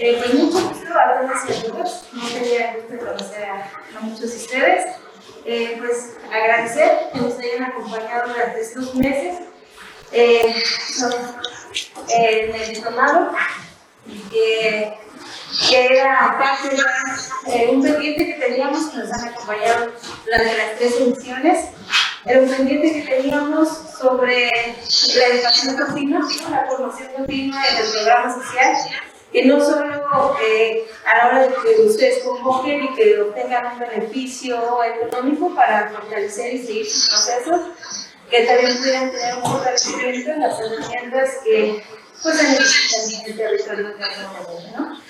Eh, pues mucho gusto a y a todos. No tenía gusto de conocer a, muchos de ustedes. Eh, pues agradecer que nos hayan acompañado durante estos meses eh, en el diplomado, que, que era parte de eh, un pendiente que teníamos que nos han acompañado durante las tres emisiones. Era un pendiente que teníamos sobre la educación continua, la formación continua en el programa social que no solo eh, a la hora de que ustedes convoquen y que obtengan un beneficio económico para fortalecer y seguir sus procesos, que también pudieran tener un fortalecimiento en las herramientas que pues en el territorio de la ¿no?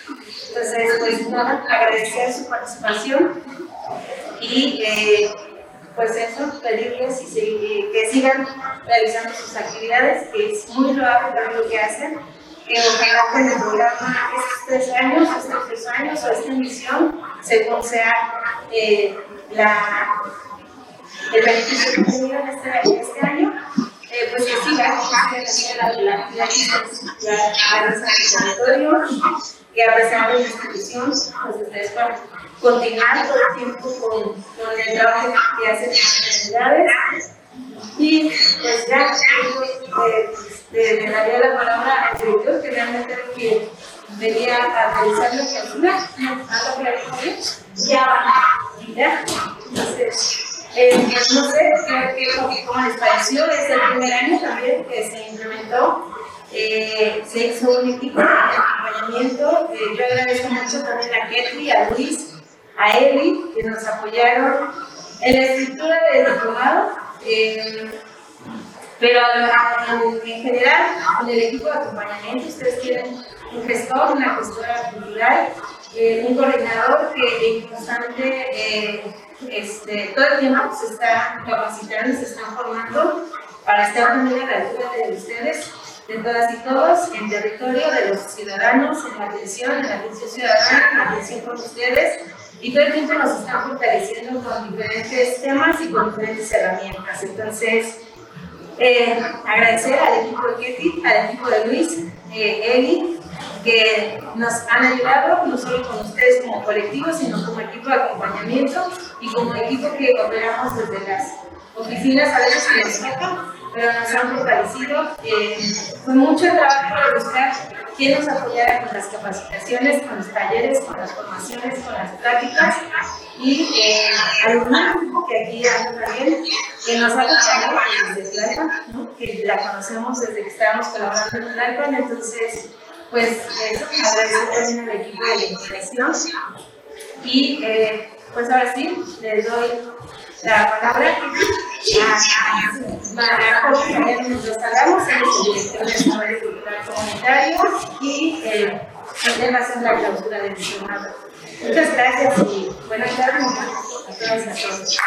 Entonces, pues nada, agradecer su participación y eh, pues eso, pedirles y seguir, que sigan realizando sus actividades, que es muy loable también lo que hacen que en el programa estos tres años, estos tres años o esta emisión según sea eh, la, el beneficio que tuvieron este, este año, eh, pues que siga, que siga la, la actividad que a pesar de la institución, pues ustedes puedan continuar todo el tiempo con, con el trabajo que hacen en las comunidades. Y pues ya, eh, le daría la palabra que realmente que venía a realizar la clausura. ¿Algo que Ya, ya. Entonces, eh, no sé qué, cómo les pareció. Es el primer año también que se implementó. Eh, se hizo un equipo de acompañamiento. Eh, yo agradezco mucho también a Ketty, a Luis, a Eli, que nos apoyaron en la estructura del diplomado. Pero en, general, con el equipo de acompañamiento, ustedes tienen un gestor, una gestora cultural, eh, un coordinador que en constante, eh, este, todo el tiempo se está capacitando, se están formando para estar también a la altura de ustedes, de todas y todos, en territorio de los ciudadanos, en la atención, en la atención ciudadana, en la atención con ustedes. Y todo el tiempo nos están fortaleciendo con diferentes temas y con diferentes herramientas. Entonces, eh, agradecer al equipo de Ketty, al equipo de Luis, eh, Eli, que nos han ayudado no solo con ustedes como colectivo, sino como equipo de acompañamiento y como equipo que operamos desde las oficinas a veces que nos tocan, pero nos han fortalecido. Eh, fue mucho trabajo de buscar quién nos apoyara con las capacitaciones, con los talleres, con las formaciones, con las prácticas y eh, alumna que aquí anda también, que nos ha acompañado desde Tlalpan, ¿no? que la conocemos desde que estábamos colaborando en Tlalpan, entonces, pues eso, agradecer también al equipo de la y eh, pues ahora sí, les doy la palabra a María que nos en el director de Y eh, él va a hacer la clausura del diplomado. Muchas gracias y buenas tardes a todas y a todos.